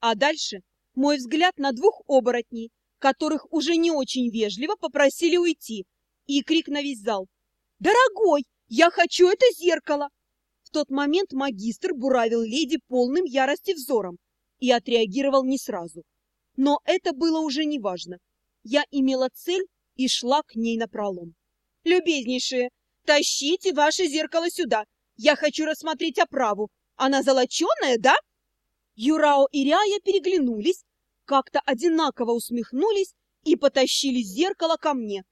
А дальше мой взгляд на двух оборотней, которых уже не очень вежливо попросили уйти, и крик на весь зал. «Дорогой, я хочу это зеркало!» В тот момент магистр буравил леди полным ярости взором и отреагировал не сразу. Но это было уже неважно. Я имела цель и шла к ней напролом. «Любезнейшие, тащите ваше зеркало сюда! Я хочу рассмотреть оправу! Она золоченая, да?» Юрао и Ряя переглянулись, как-то одинаково усмехнулись и потащили зеркало ко мне,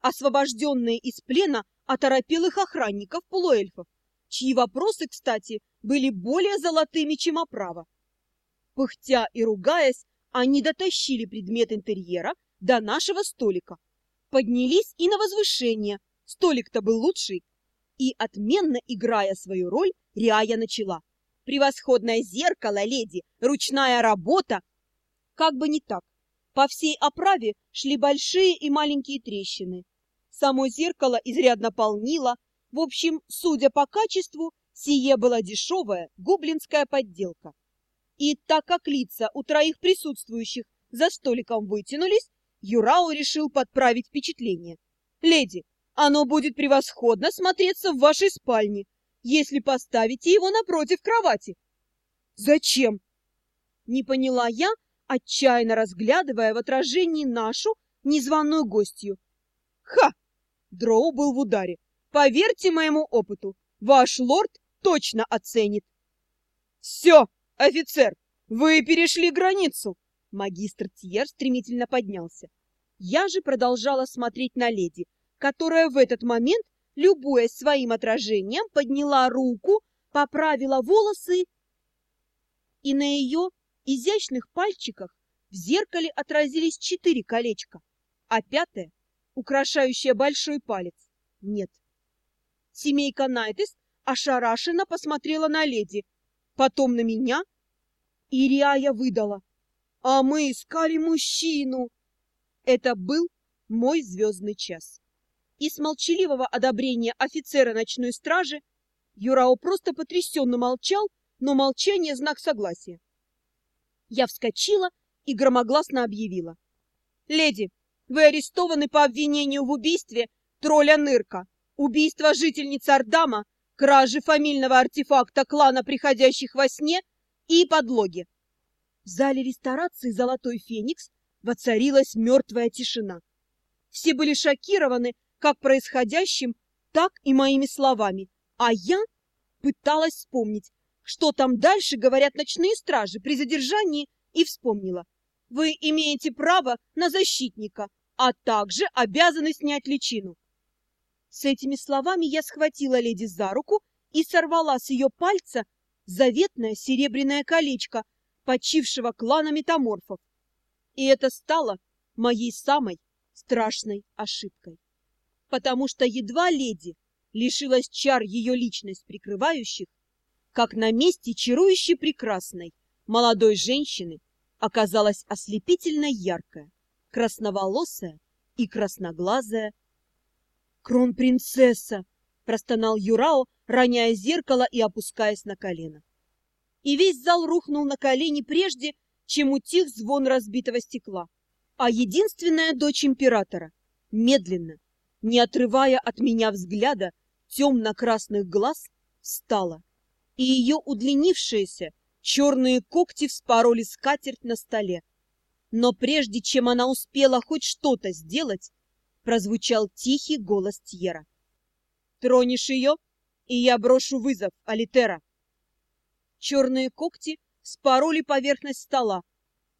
освобожденные из плена оторопелых охранников полуэльфов, чьи вопросы, кстати, были более золотыми, чем оправа. Пыхтя и ругаясь, они дотащили предмет интерьера до нашего столика, поднялись и на возвышение, столик-то был лучший, и, отменно играя свою роль, Риая начала. «Превосходное зеркало, леди! Ручная работа! Как бы не так. По всей оправе шли большие и маленькие трещины. Само зеркало изрядно полнило. В общем, судя по качеству, сие была дешевая гоблинская подделка. И так как лица у троих присутствующих за столиком вытянулись, Юрао решил подправить впечатление. «Леди, оно будет превосходно смотреться в вашей спальне, если поставите его напротив кровати». «Зачем?» Не поняла я, отчаянно разглядывая в отражении нашу незваную гостью. Ха! Дроу был в ударе. Поверьте моему опыту, ваш лорд точно оценит. Все, офицер, вы перешли границу. Магистр Тьер стремительно поднялся. Я же продолжала смотреть на леди, которая в этот момент, любуясь своим отражением, подняла руку, поправила волосы, и на ее изящных пальчиках в зеркале отразились четыре колечка, а пятое, украшающее большой палец, нет. Семейка Найтес ошарашенно посмотрела на леди, потом на меня, и Риая выдала. А мы искали мужчину. Это был мой звездный час. И с молчаливого одобрения офицера ночной стражи Юрао просто потрясенно молчал, но молчание — знак согласия. Я вскочила и громогласно объявила. «Леди, вы арестованы по обвинению в убийстве тролля Нырка, убийство жительницы Ардама, кражи фамильного артефакта клана приходящих во сне и подлоги». В зале ресторации «Золотой Феникс» воцарилась мертвая тишина. Все были шокированы как происходящим, так и моими словами, а я пыталась вспомнить, что там дальше говорят ночные стражи при задержании, и вспомнила. Вы имеете право на защитника, а также обязаны снять личину. С этими словами я схватила леди за руку и сорвала с ее пальца заветное серебряное колечко почившего клана метаморфов. И это стало моей самой страшной ошибкой. Потому что едва леди лишилась чар ее личность прикрывающих, как на месте чарующей прекрасной молодой женщины оказалась ослепительно яркая, красноволосая и красноглазая. «Кронпринцесса!» — простонал Юрао, роняя зеркало и опускаясь на колено. И весь зал рухнул на колени прежде, чем утих звон разбитого стекла. А единственная дочь императора, медленно, не отрывая от меня взгляда темно-красных глаз, встала и ее удлинившиеся черные когти вспороли скатерть на столе. Но прежде чем она успела хоть что-то сделать, прозвучал тихий голос Тьера. «Тронешь ее, и я брошу вызов, Алитера!» Черные когти спороли поверхность стола,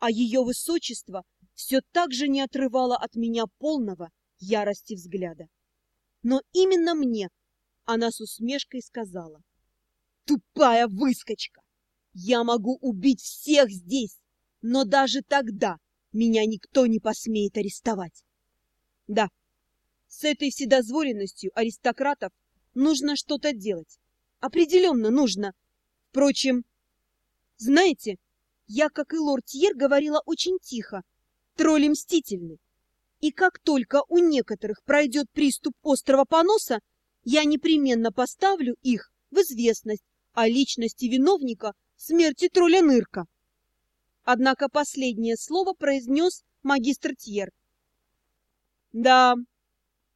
а ее высочество все так же не отрывало от меня полного ярости взгляда. Но именно мне она с усмешкой сказала — Тупая выскочка! Я могу убить всех здесь, но даже тогда меня никто не посмеет арестовать. Да, с этой вседозволенностью аристократов нужно что-то делать. Определенно нужно. Впрочем, знаете, я, как и лорд Тьер, говорила очень тихо. Тролли мстительны. И как только у некоторых пройдет приступ острого поноса, я непременно поставлю их в известность о личности виновника смерти тролля Нырка. Однако последнее слово произнес магистр Тьер. Да,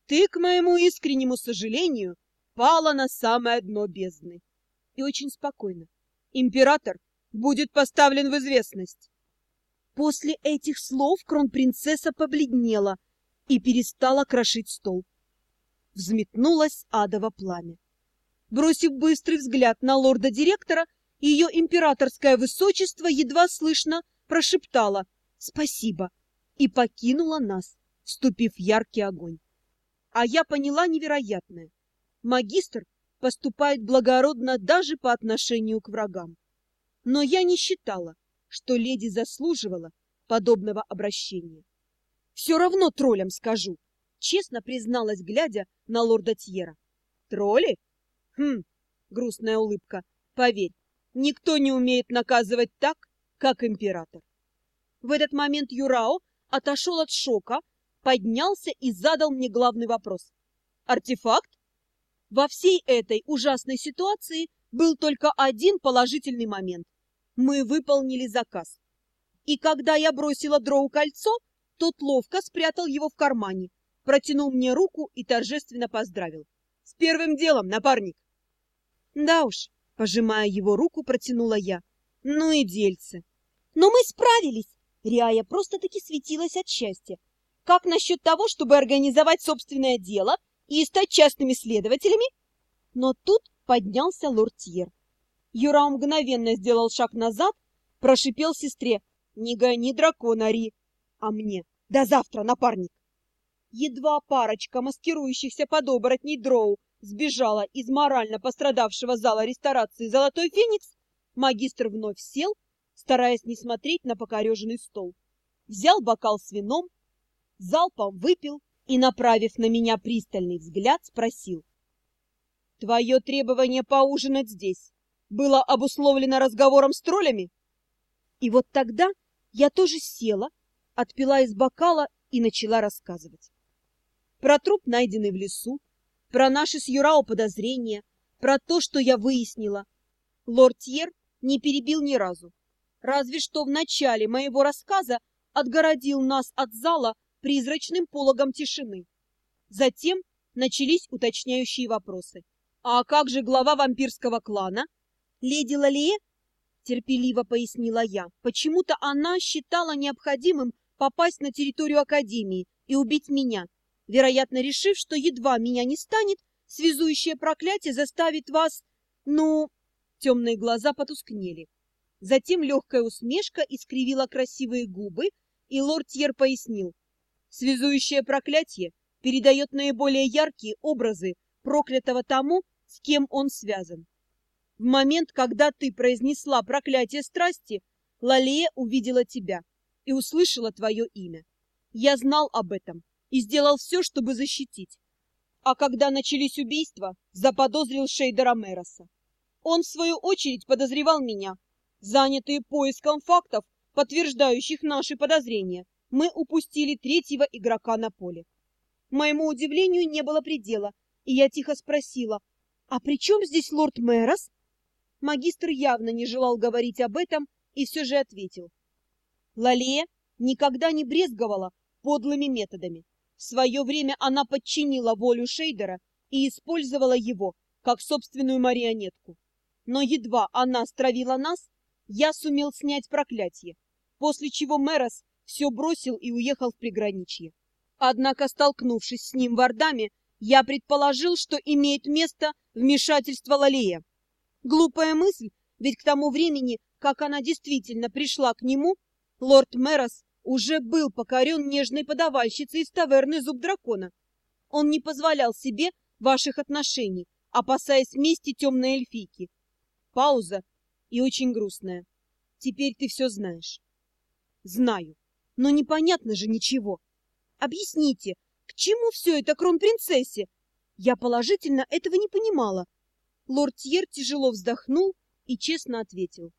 ты, к моему искреннему сожалению, пала на самое дно бездны. И очень спокойно. Император будет поставлен в известность. После этих слов кронпринцесса побледнела и перестала крошить стол. Взметнулось адово пламя. Бросив быстрый взгляд на лорда-директора, ее императорское высочество едва слышно прошептала «Спасибо» и покинула нас, вступив в яркий огонь. А я поняла невероятное. Магистр поступает благородно даже по отношению к врагам. Но я не считала, что леди заслуживала подобного обращения. Все равно троллям скажу, честно призналась, глядя на лорда Тьера. Тролли? Хм, грустная улыбка. Поверь, никто не умеет наказывать так, как император. В этот момент Юрао отошел от шока, поднялся и задал мне главный вопрос. Артефакт? Во всей этой ужасной ситуации был только один положительный момент. Мы выполнили заказ. И когда я бросила дроу кольцо, тот ловко спрятал его в кармане, протянул мне руку и торжественно поздравил. «С первым делом, напарник!» «Да уж», — пожимая его руку, протянула я. «Ну и дельце!» «Но мы справились!» Риая просто-таки светилась от счастья. «Как насчет того, чтобы организовать собственное дело и стать частными следователями?» Но тут поднялся лорд. Юра мгновенно сделал шаг назад, прошипел сестре. «Не гони дракона, Ри!» А мне «До завтра, напарник!» Едва парочка маскирующихся под оборотней дроу сбежала из морально пострадавшего зала ресторации «Золотой Феникс», магистр вновь сел, стараясь не смотреть на покореженный стол. Взял бокал с вином, залпом выпил и, направив на меня пристальный взгляд, спросил. «Твое требование поужинать здесь было обусловлено разговором с троллями?» И вот тогда я тоже села, отпила из бокала и начала рассказывать. Про труп, найденный в лесу, про наши с Юрао подозрения, про то, что я выяснила. Лорд Тьер не перебил ни разу. Разве что в начале моего рассказа отгородил нас от зала призрачным пологом тишины. Затем начались уточняющие вопросы. «А как же глава вампирского клана?» «Леди Лалие?» — терпеливо пояснила я. «Почему-то она считала необходимым попасть на территорию Академии и убить меня вероятно, решив, что едва меня не станет, связующее проклятие заставит вас... Ну... Темные глаза потускнели. Затем легкая усмешка искривила красивые губы, и лорд Тьер пояснил. Связующее проклятие передает наиболее яркие образы проклятого тому, с кем он связан. В момент, когда ты произнесла проклятие страсти, Лалея увидела тебя и услышала твое имя. Я знал об этом и сделал все, чтобы защитить. А когда начались убийства, заподозрил Шейдера Мероса. Он, в свою очередь, подозревал меня. Занятые поиском фактов, подтверждающих наши подозрения, мы упустили третьего игрока на поле. Моему удивлению не было предела, и я тихо спросила, «А при чем здесь лорд Мэрос?» Магистр явно не желал говорить об этом и все же ответил. Лалея никогда не брезговала подлыми методами. В свое время она подчинила волю Шейдера и использовала его как собственную марионетку. Но едва она стравила нас, я сумел снять проклятие, после чего Мэрос все бросил и уехал в приграничье. Однако, столкнувшись с ним в Ордаме, я предположил, что имеет место вмешательство Лалея. Глупая мысль, ведь к тому времени, как она действительно пришла к нему, лорд Мэрос уже был покорен нежной подавальщицей из таверны «Зуб дракона». Он не позволял себе ваших отношений, опасаясь мести темной эльфийки. Пауза и очень грустная. Теперь ты все знаешь. Знаю, но непонятно же ничего. Объясните, к чему все это кронпринцессе? Я положительно этого не понимала. Лорд Тьер тяжело вздохнул и честно ответил.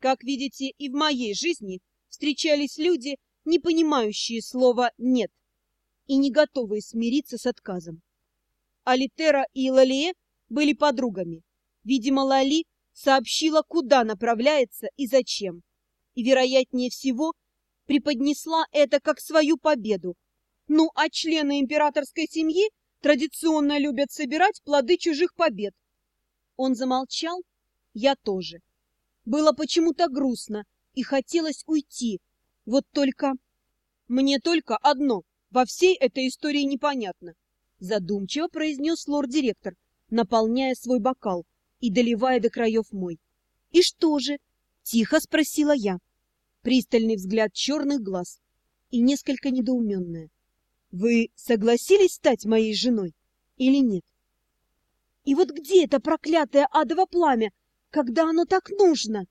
Как видите, и в моей жизни встречались люди, не понимающие слова «нет» и не готовые смириться с отказом. Алитера и Лалие были подругами. Видимо, Лали сообщила, куда направляется и зачем. и, вероятнее всего, преподнесла это как свою победу. Ну, а члены императорской семьи традиционно любят собирать плоды чужих побед. Он замолчал, я тоже. Было почему-то грустно и хотелось уйти. Вот только... Мне только одно во всей этой истории непонятно. Задумчиво произнес лорд-директор, наполняя свой бокал и доливая до краев мой. «И что же?» — тихо спросила я. Пристальный взгляд черных глаз и несколько недоуменная. «Вы согласились стать моей женой или нет?» «И вот где это проклятое адово пламя, когда оно так нужно?»